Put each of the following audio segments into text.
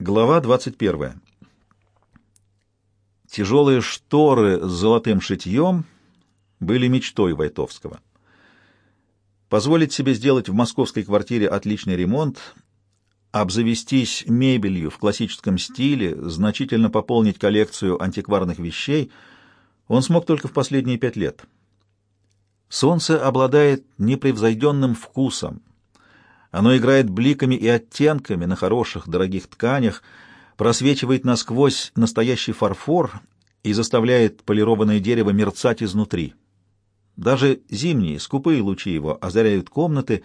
Глава 21. Тяжелые шторы с золотым шитьем были мечтой Войтовского. Позволить себе сделать в московской квартире отличный ремонт, обзавестись мебелью в классическом стиле, значительно пополнить коллекцию антикварных вещей он смог только в последние пять лет. Солнце обладает непревзойденным вкусом, оно играет бликами и оттенками на хороших, дорогих тканях, просвечивает насквозь настоящий фарфор и заставляет полированное дерево мерцать изнутри. Даже зимние, скупые лучи его озаряют комнаты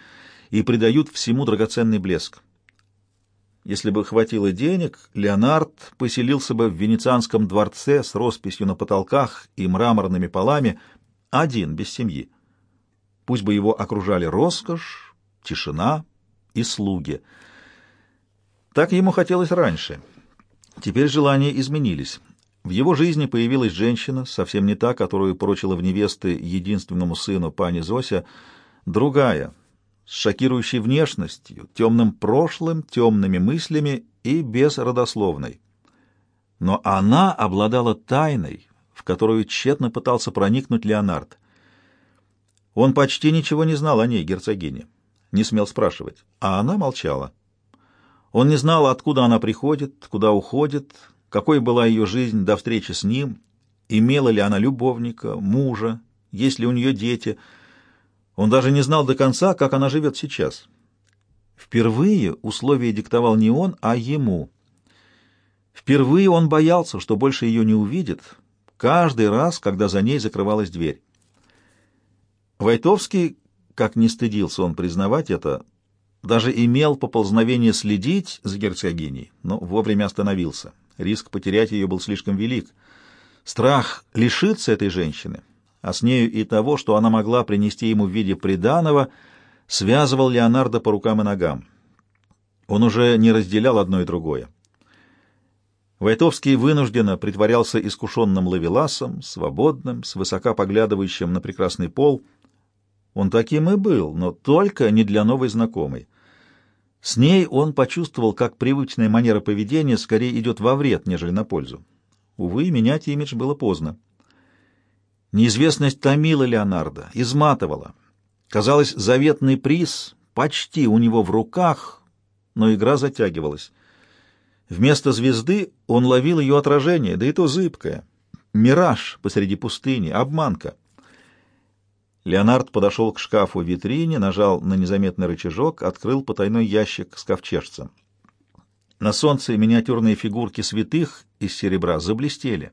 и придают всему драгоценный блеск. Если бы хватило денег, Леонард поселился бы в венецианском дворце с росписью на потолках и мраморными полами, один, без семьи. Пусть бы его окружали роскошь, тишина, и слуги. Так ему хотелось раньше. Теперь желания изменились. В его жизни появилась женщина, совсем не та, которую прочила в невесты единственному сыну пани Зося, другая, с шокирующей внешностью, темным прошлым, темными мыслями и безродословной. Но она обладала тайной, в которую тщетно пытался проникнуть Леонард. Он почти ничего не знал о ней, герцогине не смел спрашивать, а она молчала. Он не знал, откуда она приходит, куда уходит, какой была ее жизнь до встречи с ним, имела ли она любовника, мужа, есть ли у нее дети. Он даже не знал до конца, как она живет сейчас. Впервые условия диктовал не он, а ему. Впервые он боялся, что больше ее не увидит, каждый раз, когда за ней закрывалась дверь. Войтовский как не стыдился он признавать это, даже имел поползновение следить за герцогиней, но вовремя остановился. Риск потерять ее был слишком велик. Страх лишиться этой женщины, а с нею и того, что она могла принести ему в виде приданого, связывал Леонардо по рукам и ногам. Он уже не разделял одно и другое. Войтовский вынужденно притворялся искушенным лавеласом, свободным, свысока поглядывающим на прекрасный пол — он таким и был, но только не для новой знакомой. С ней он почувствовал, как привычная манера поведения скорее идет во вред, нежели на пользу. Увы, менять имидж было поздно. Неизвестность томила Леонардо, изматывала. Казалось, заветный приз почти у него в руках, но игра затягивалась. Вместо звезды он ловил ее отражение, да и то зыбкое. Мираж посреди пустыни, обманка. Леонард подошел к шкафу в витрине, нажал на незаметный рычажок, открыл потайной ящик с ковчежцем. На солнце миниатюрные фигурки святых из серебра заблестели,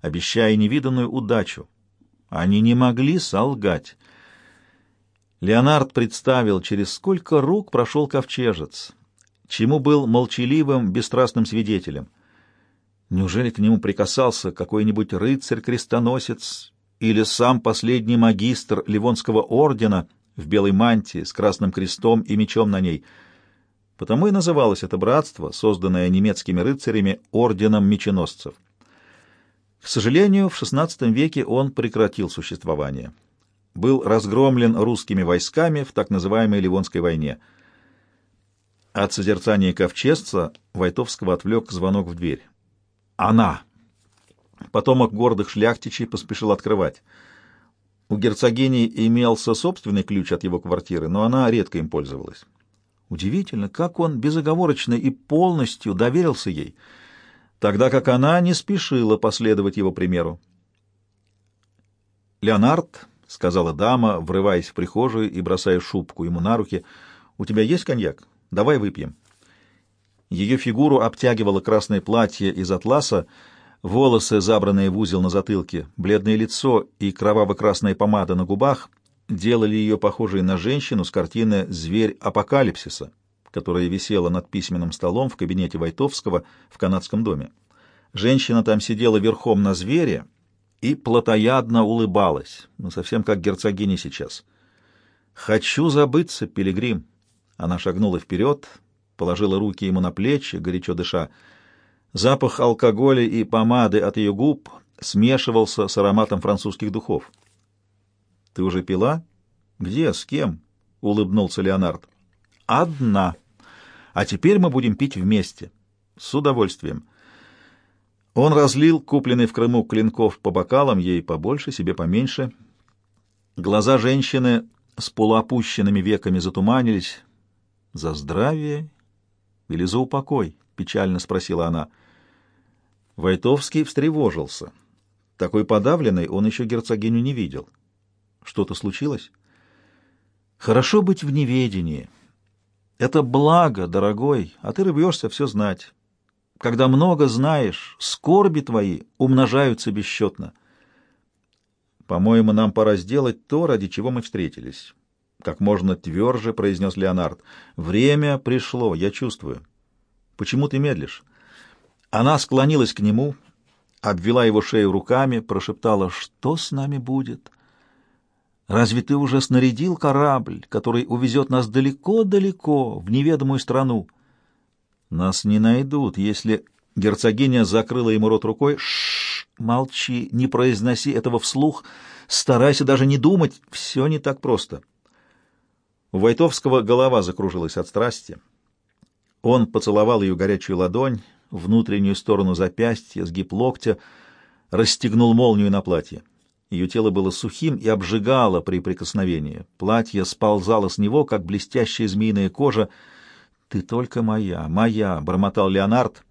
обещая невиданную удачу. Они не могли солгать. Леонард представил, через сколько рук прошел ковчежец, чему был молчаливым, бесстрастным свидетелем. Неужели к нему прикасался какой-нибудь рыцарь-крестоносец или сам последний магистр Ливонского ордена в белой мантии с красным крестом и мечом на ней. Потому и называлось это братство, созданное немецкими рыцарями орденом меченосцев. К сожалению, в XVI веке он прекратил существование. Был разгромлен русскими войсками в так называемой Ливонской войне. От созерцания ковчежца Войтовского отвлек звонок в дверь. «Она!» Потомок гордых шляхтичей поспешил открывать. У герцогини имелся собственный ключ от его квартиры, но она редко им пользовалась. Удивительно, как он безоговорочно и полностью доверился ей, тогда как она не спешила последовать его примеру. «Леонард», — сказала дама, врываясь в прихожую и бросая шубку ему на руки, — «у тебя есть коньяк? Давай выпьем». Ее фигуру обтягивало красное платье из атласа, — волосы, забранные в узел на затылке, бледное лицо и кроваво-красная помада на губах делали ее похожей на женщину с картины «Зверь апокалипсиса», которая висела над письменным столом в кабинете Войтовского в канадском доме. Женщина там сидела верхом на звере и плотоядно улыбалась, ну, совсем как герцогиня сейчас. «Хочу забыться, пилигрим!» Она шагнула вперед, положила руки ему на плечи, горячо дыша, — Запах алкоголя и помады от ее губ смешивался с ароматом французских духов. «Ты уже пила?» «Где? С кем?» — улыбнулся Леонард. «Одна. А теперь мы будем пить вместе. С удовольствием. Он разлил купленный в Крыму клинков по бокалам, ей побольше, себе поменьше. Глаза женщины с полуопущенными веками затуманились. «За здравие или за упокой?» — печально спросила она. Войтовский встревожился. Такой подавленной он еще герцогиню не видел. Что-то случилось? Хорошо быть в неведении. Это благо, дорогой, а ты рвешься все знать. Когда много знаешь, скорби твои умножаются бесчетно. По-моему, нам пора сделать то, ради чего мы встретились. Как можно тверже произнес Леонард. Время пришло, я чувствую. Почему ты медлишь? Она склонилась к нему, обвела его шею руками, прошептала, что с нами будет? Разве ты уже снарядил корабль, который увезет нас далеко-далеко, в неведомую страну? Нас не найдут, если... Герцогиня закрыла ему рот рукой. Шш, молчи, не произноси этого вслух, старайся даже не думать, все не так просто. У Войтовского голова закружилась от страсти. Он поцеловал ее горячую ладонь, внутреннюю сторону запястья, сгиб локтя, расстегнул молнию на платье. Ее тело было сухим и обжигало при прикосновении. Платье сползало с него, как блестящая змеиная кожа. «Ты только моя, моя!» — бормотал Леонард.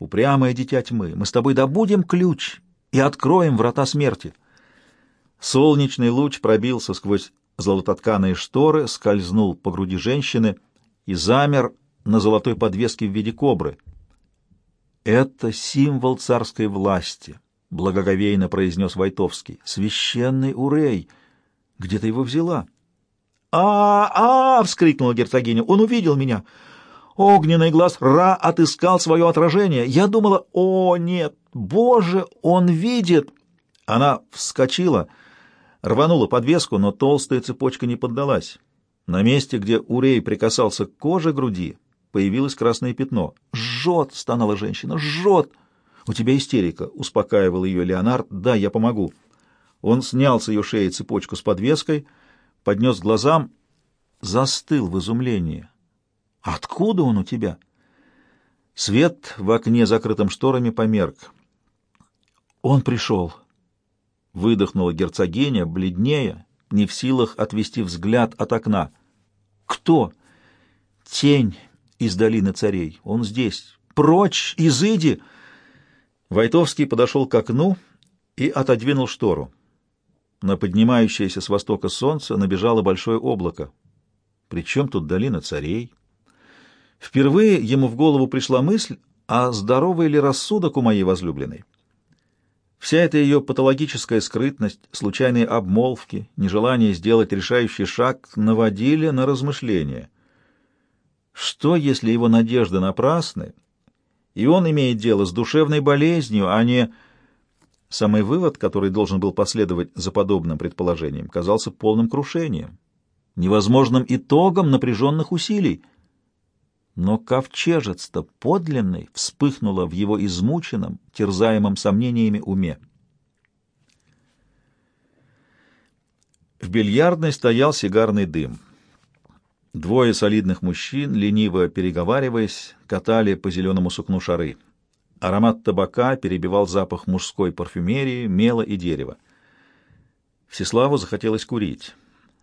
«Упрямое дитя тьмы, мы с тобой добудем ключ и откроем врата смерти». Солнечный луч пробился сквозь золототканые шторы, скользнул по груди женщины и замер на золотой подвеске в виде кобры — «Это символ царской власти», — благоговейно произнес Войтовский. «Священный Урей! Где ты его взяла?» «А-а!» — вскрикнула герцогиня. «Он увидел меня!» Огненный глаз Ра отыскал свое отражение. Я думала, о, нет, боже, он видит. Она вскочила, рванула подвеску, но толстая цепочка не поддалась. На месте, где Урей прикасался к коже груди, появилось красное пятно. «Жжет!» — стонала женщина. «Жжет!» «У тебя истерика!» — успокаивал ее Леонард. «Да, я помогу». Он снял с ее шеи цепочку с подвеской, поднес глазам, застыл в изумлении. «Откуда он у тебя?» Свет в окне, закрытом шторами, померк. «Он пришел!» — выдохнула герцогиня, бледнее, не в силах отвести взгляд от окна. «Кто?» «Тень!» Из долины царей. Он здесь. Прочь, изыди!» Войтовский подошел к окну и отодвинул штору. На поднимающееся с востока солнце набежало большое облако. Причем тут долина царей? Впервые ему в голову пришла мысль, а здоровый ли рассудок у моей возлюбленной? Вся эта ее патологическая скрытность, случайные обмолвки, нежелание сделать решающий шаг наводили на размышления — что, если его надежды напрасны, и он имеет дело с душевной болезнью, а не... Самый вывод, который должен был последовать за подобным предположением, казался полным крушением, невозможным итогом напряженных усилий. Но ковчежец-то подлинный вспыхнуло в его измученном, терзаемом сомнениями уме. В бильярдной стоял сигарный дым — Двое солидных мужчин, лениво переговариваясь, катали по зеленому сукну шары. Аромат табака перебивал запах мужской парфюмерии, мела и дерева. Всеславу захотелось курить.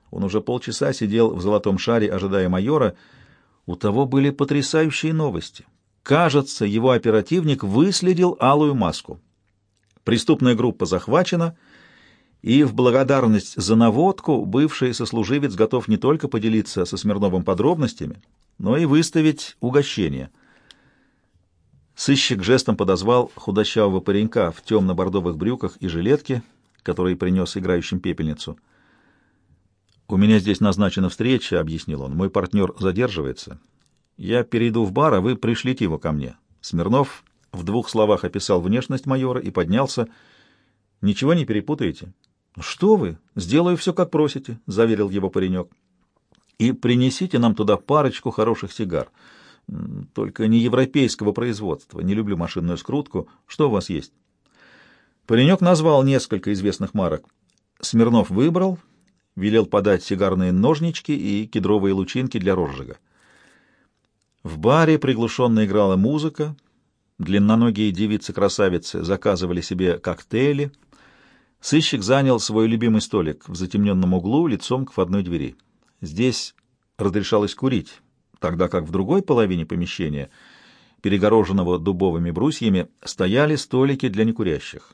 Он уже полчаса сидел в золотом шаре, ожидая майора. У того были потрясающие новости. Кажется, его оперативник выследил алую маску. Преступная группа захвачена — и в благодарность за наводку бывший сослуживец готов не только поделиться со Смирновым подробностями, но и выставить угощение. Сыщик жестом подозвал худощавого паренька в темно-бордовых брюках и жилетке, который принес играющим пепельницу. «У меня здесь назначена встреча», — объяснил он. «Мой партнер задерживается. Я перейду в бар, а вы пришлите его ко мне». Смирнов в двух словах описал внешность майора и поднялся. «Ничего не перепутаете?» «Ну «Что вы? Сделаю все, как просите», — заверил его паренек. «И принесите нам туда парочку хороших сигар. Только не европейского производства. Не люблю машинную скрутку. Что у вас есть?» Паренек назвал несколько известных марок. Смирнов выбрал, велел подать сигарные ножнички и кедровые лучинки для розжига. В баре приглушенно играла музыка, длинноногие девицы-красавицы заказывали себе коктейли. Сыщик занял свой любимый столик в затемненном углу лицом к входной двери. Здесь разрешалось курить, тогда как в другой половине помещения, перегороженного дубовыми брусьями, стояли столики для некурящих.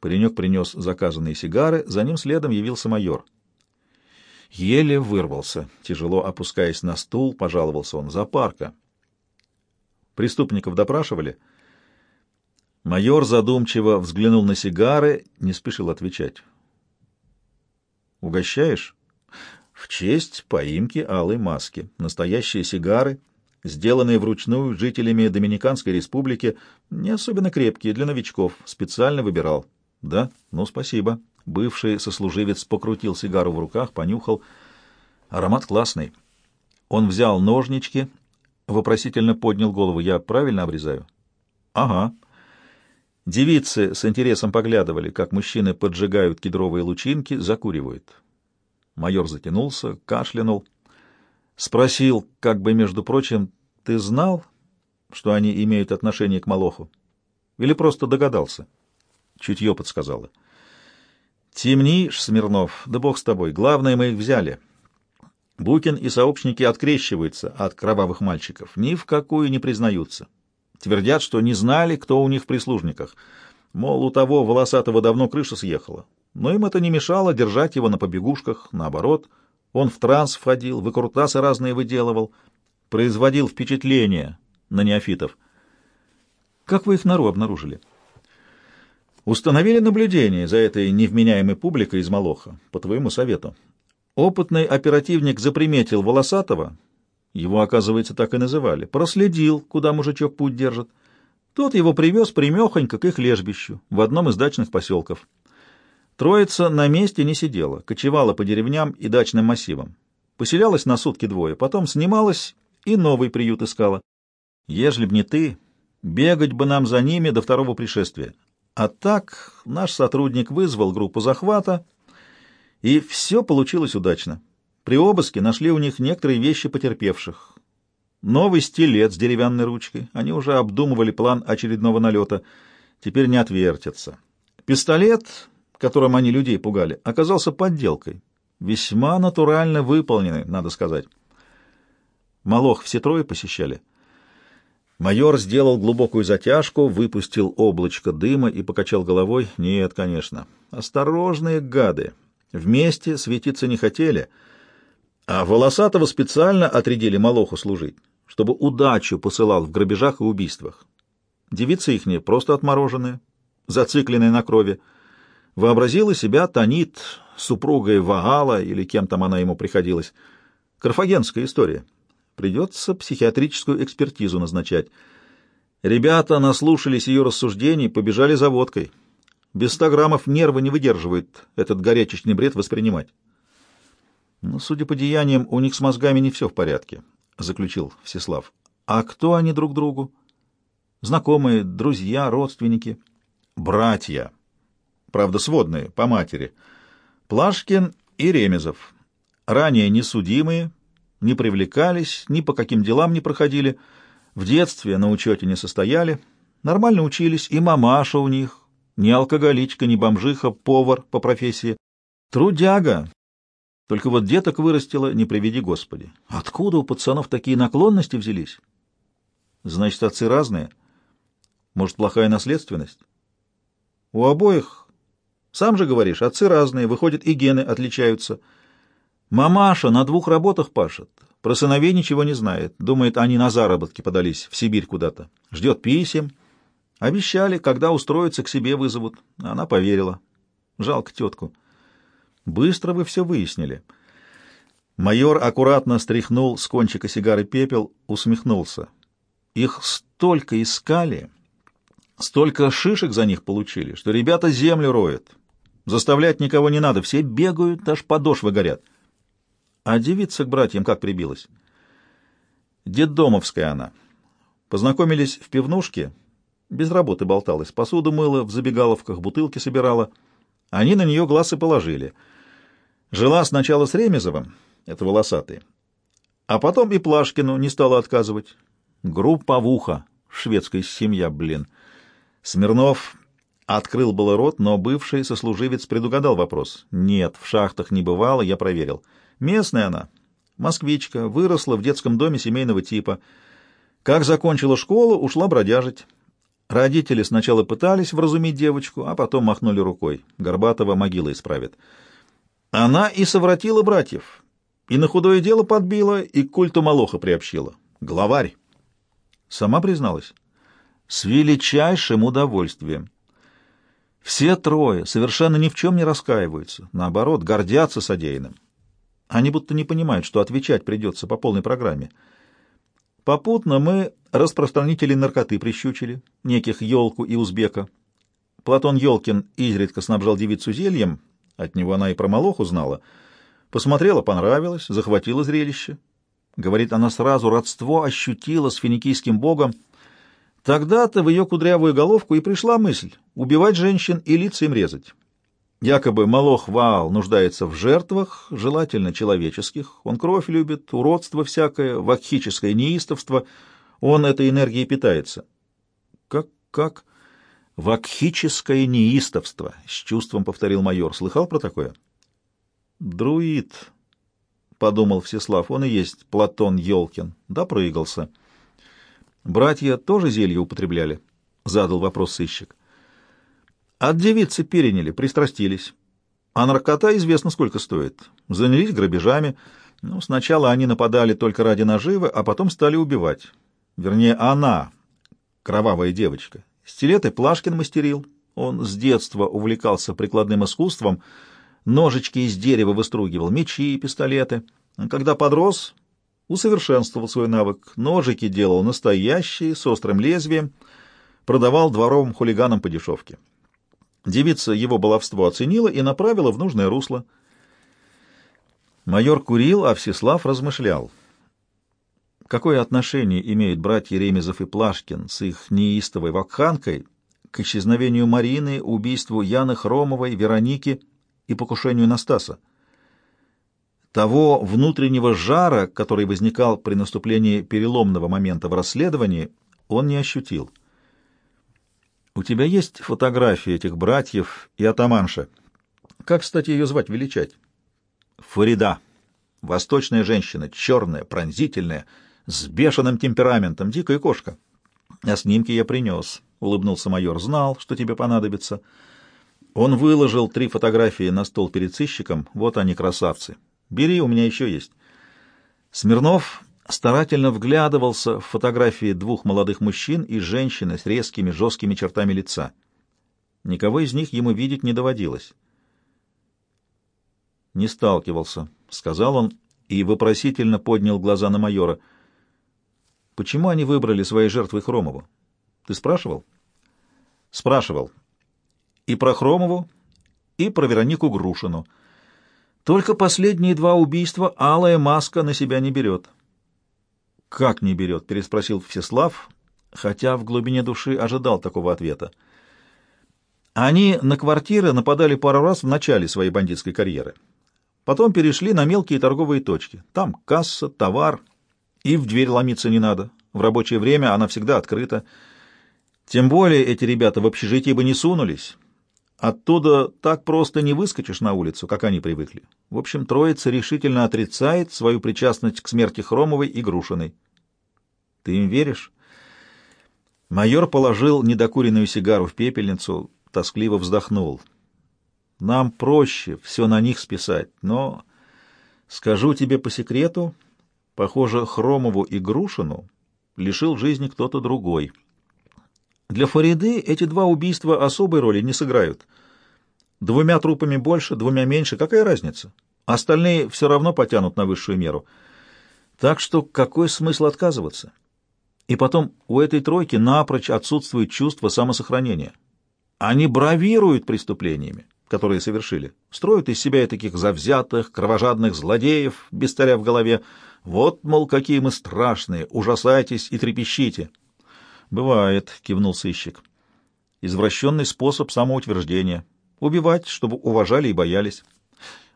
Паренек принес заказанные сигары, за ним следом явился майор. Еле вырвался, тяжело опускаясь на стул, пожаловался он. За парка. Преступников допрашивали. Майор задумчиво взглянул на сигары, не спешил отвечать. «Угощаешь?» «В честь поимки алой маски. Настоящие сигары, сделанные вручную жителями Доминиканской республики, не особенно крепкие, для новичков. Специально выбирал». «Да? Ну, спасибо». Бывший сослуживец покрутил сигару в руках, понюхал. Аромат классный. Он взял ножнички, вопросительно поднял голову. «Я правильно обрезаю?» «Ага». Девицы с интересом поглядывали, как мужчины поджигают кедровые лучинки, закуривают. Майор затянулся, кашлянул. Спросил, как бы, между прочим, «Ты знал, что они имеют отношение к Молоху? Или просто догадался?» Чутье подсказало. «Темнишь, Смирнов, да бог с тобой. Главное, мы их взяли». Букин и сообщники открещиваются от кровавых мальчиков, ни в какую не признаются. Твердят, что не знали, кто у них в прислужниках. Мол, у того волосатого давно крыша съехала. Но им это не мешало держать его на побегушках, наоборот. Он в транс входил, выкрутасы разные выделывал, производил впечатление на неофитов. Как вы их нору обнаружили? Установили наблюдение за этой невменяемой публикой из Молоха, по твоему совету. Опытный оперативник заприметил Волосатого, его, оказывается, так и называли, проследил, куда мужичок путь держит. Тот его привез примехонько к их лежбищу в одном из дачных поселков. Троица на месте не сидела, кочевала по деревням и дачным массивам. Поселялась на сутки двое, потом снималась и новый приют искала. Ежели б не ты, бегать бы нам за ними до второго пришествия. А так наш сотрудник вызвал группу захвата, и все получилось удачно. При обыске нашли у них некоторые вещи потерпевших. Новый стилет с деревянной ручкой. Они уже обдумывали план очередного налета. Теперь не отвертятся. Пистолет, которым они людей пугали, оказался подделкой. Весьма натурально выполненный, надо сказать. Молох все трое посещали. Майор сделал глубокую затяжку, выпустил облачко дыма и покачал головой. Нет, конечно. Осторожные гады. Вместе светиться не хотели, а Волосатого специально отрядили Молоху служить, чтобы удачу посылал в грабежах и убийствах. Девицы ихние просто отмороженные, зацикленные на крови. Вообразила себя Танит, супругой Ваала или кем там она ему приходилась. Карфагенская история. Придется психиатрическую экспертизу назначать. Ребята наслушались ее рассуждений, побежали за водкой. Без ста граммов нервы не выдерживают этот горячечный бред воспринимать. Но, судя по деяниям, у них с мозгами не все в порядке, — заключил Всеслав. А кто они друг другу? Знакомые, друзья, родственники? Братья. Правда, сводные, по матери. Плашкин и Ремезов. Ранее несудимые, не привлекались, ни по каким делам не проходили, в детстве на учете не состояли, нормально учились, и мамаша у них, ни алкоголичка, ни бомжиха, повар по профессии. Трудяга. Только вот деток вырастила, не приведи Господи. Откуда у пацанов такие наклонности взялись? Значит, отцы разные? Может, плохая наследственность? У обоих, сам же говоришь, отцы разные, выходит, и гены отличаются. Мамаша на двух работах пашет, про сыновей ничего не знает, думает, они на заработки подались в Сибирь куда-то. Ждет писем, Обещали, когда устроиться, к себе вызовут. Она поверила. Жалко тетку. Быстро вы все выяснили. Майор аккуратно стряхнул с кончика сигары пепел, усмехнулся. Их столько искали, столько шишек за них получили, что ребята землю роют. Заставлять никого не надо, все бегают, аж подошвы горят. А девица к братьям как прибилась? Деддомовская она. Познакомились в пивнушке, без работы болталась, посуду мыла, в забегаловках бутылки собирала. Они на нее глаз и положили. Жила сначала с Ремезовым, это волосатый, а потом и Плашкину не стала отказывать. Групповуха. Шведская семья, блин. Смирнов открыл было рот, но бывший сослуживец предугадал вопрос. Нет, в шахтах не бывало, я проверил. Местная она. Москвичка, выросла в детском доме семейного типа. Как закончила школу, ушла бродяжить. Родители сначала пытались вразумить девочку, а потом махнули рукой. Горбатова могила исправит. Она и совратила братьев, и на худое дело подбила, и к культу Молоха приобщила. Главарь. Сама призналась. С величайшим удовольствием. Все трое совершенно ни в чем не раскаиваются, наоборот, гордятся содеянным. Они будто не понимают, что отвечать придется по полной программе. Попутно мы распространителей наркоты прищучили, неких Ёлку и Узбека. Платон Ёлкин изредка снабжал девицу зельем, от него она и про Малоху знала. Посмотрела, понравилось, захватила зрелище. Говорит, она сразу родство ощутила с финикийским богом. Тогда-то в ее кудрявую головку и пришла мысль — убивать женщин и лица им резать. Якобы Малох Ваал нуждается в жертвах, желательно человеческих. Он кровь любит, уродство всякое, вакхическое неистовство. Он этой энергией питается. Как, как? Вакхическое неистовство, — с чувством повторил майор. Слыхал про такое? Друид, — подумал Всеслав, — он и есть Платон Ёлкин. Да, проигался. Братья тоже зелье употребляли? — задал вопрос сыщик. От девицы переняли, пристрастились. А наркота известно, сколько стоит. Занялись грабежами. Ну, сначала они нападали только ради наживы, а потом стали убивать. Вернее, она, кровавая девочка. Стилеты Плашкин мастерил. Он с детства увлекался прикладным искусством, ножички из дерева выстругивал, мечи и пистолеты. Когда подрос, усовершенствовал свой навык. Ножики делал настоящие, с острым лезвием, продавал дворовым хулиганам по дешевке. Девица его баловство оценила и направила в нужное русло. Майор курил, а Всеслав размышлял. Какое отношение имеют братья Ремезов и Плашкин с их неистовой вакханкой к исчезновению Марины, убийству Яны Хромовой, Вероники и покушению Настаса? Того внутреннего жара, который возникал при наступлении переломного момента в расследовании, он не ощутил. У тебя есть фотографии этих братьев и атаманша? Как, кстати, ее звать величать? Фарида. Восточная женщина, черная, пронзительная, с бешеным темпераментом, дикая кошка. А снимки я принес, — улыбнулся майор. Знал, что тебе понадобится. Он выложил три фотографии на стол перед сыщиком. Вот они, красавцы. Бери, у меня еще есть. Смирнов старательно вглядывался в фотографии двух молодых мужчин и женщины с резкими жесткими чертами лица. Никого из них ему видеть не доводилось. «Не сталкивался», — сказал он и вопросительно поднял глаза на майора. «Почему они выбрали своей жертвой Хромову? Ты спрашивал?» «Спрашивал. И про Хромову, и про Веронику Грушину. Только последние два убийства алая маска на себя не берет». «Как не берет?» — переспросил Всеслав, хотя в глубине души ожидал такого ответа. Они на квартиры нападали пару раз в начале своей бандитской карьеры. Потом перешли на мелкие торговые точки. Там касса, товар, и в дверь ломиться не надо. В рабочее время она всегда открыта. Тем более эти ребята в общежитие бы не сунулись. Оттуда так просто не выскочишь на улицу, как они привыкли. В общем, троица решительно отрицает свою причастность к смерти Хромовой и Грушиной. Ты им веришь? Майор положил недокуренную сигару в пепельницу, тоскливо вздохнул. Нам проще все на них списать, но, скажу тебе по секрету, похоже, Хромову и Грушину лишил жизни кто-то другой. Для Фариды эти два убийства особой роли не сыграют. Двумя трупами больше, двумя меньше, какая разница? Остальные все равно потянут на высшую меру. Так что какой смысл отказываться? И потом у этой тройки напрочь отсутствует чувство самосохранения. Они бравируют преступлениями, которые совершили, строят из себя таких завзятых, кровожадных злодеев, без царя в голове. Вот, мол, какие мы страшные, ужасайтесь и трепещите. «Бывает», — кивнул сыщик. «Извращенный способ самоутверждения. Убивать, чтобы уважали и боялись.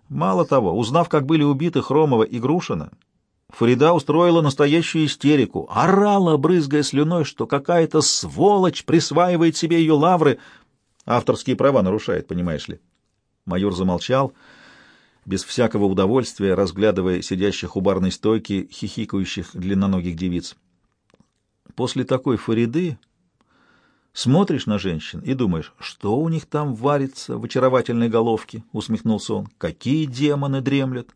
Мало того, узнав, как были убиты Хромова и Грушина, Фарида устроила настоящую истерику, орала, брызгая слюной, что какая-то сволочь присваивает себе ее лавры. Авторские права нарушает, понимаешь ли. Майор замолчал, без всякого удовольствия, разглядывая сидящих у барной стойки, хихикающих длинноногих девиц. После такой Фариды смотришь на женщин и думаешь, что у них там варится в очаровательной головке, — усмехнулся он. Какие демоны дремлют!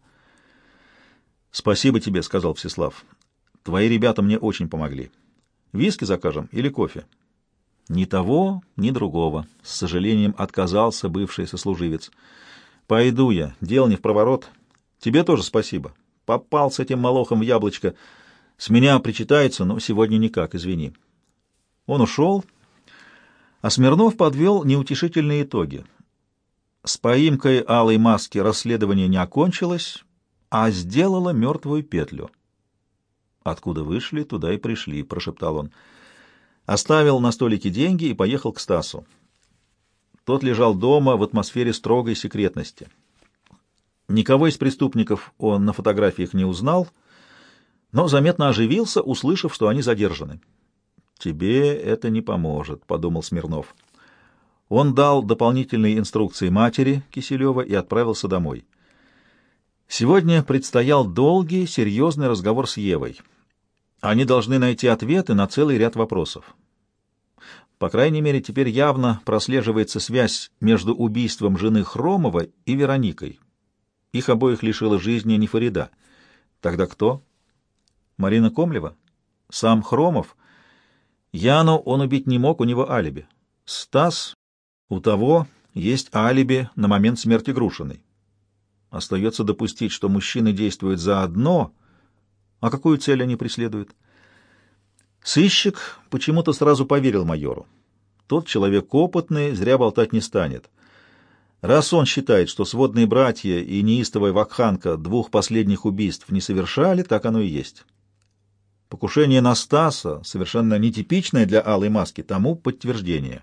—— Спасибо тебе, — сказал Всеслав. — Твои ребята мне очень помогли. Виски закажем или кофе? — Ни того, ни другого. С сожалением отказался бывший сослуживец. — Пойду я, дело не в проворот. Тебе тоже спасибо. Попал с этим молохом в яблочко. С меня причитается, но сегодня никак, извини. Он ушел, а Смирнов подвел неутешительные итоги. С поимкой алой маски расследование не окончилось, а сделала мертвую петлю. «Откуда вышли, туда и пришли», — прошептал он. Оставил на столике деньги и поехал к Стасу. Тот лежал дома в атмосфере строгой секретности. Никого из преступников он на фотографиях не узнал, но заметно оживился, услышав, что они задержаны. «Тебе это не поможет», — подумал Смирнов. Он дал дополнительные инструкции матери Киселева и отправился домой. Сегодня предстоял долгий, серьезный разговор с Евой. Они должны найти ответы на целый ряд вопросов. По крайней мере, теперь явно прослеживается связь между убийством жены Хромова и Вероникой. Их обоих лишила жизни не Фарида. Тогда кто? Марина Комлева? Сам Хромов? Яну он убить не мог, у него алиби. Стас? У того есть алиби на момент смерти Грушиной. Остается допустить, что мужчины действуют заодно, а какую цель они преследуют? Сыщик почему-то сразу поверил майору. Тот человек опытный, зря болтать не станет. Раз он считает, что сводные братья и неистовая вакханка двух последних убийств не совершали, так оно и есть. Покушение на Стаса, совершенно нетипичное для Алой Маски, тому подтверждение.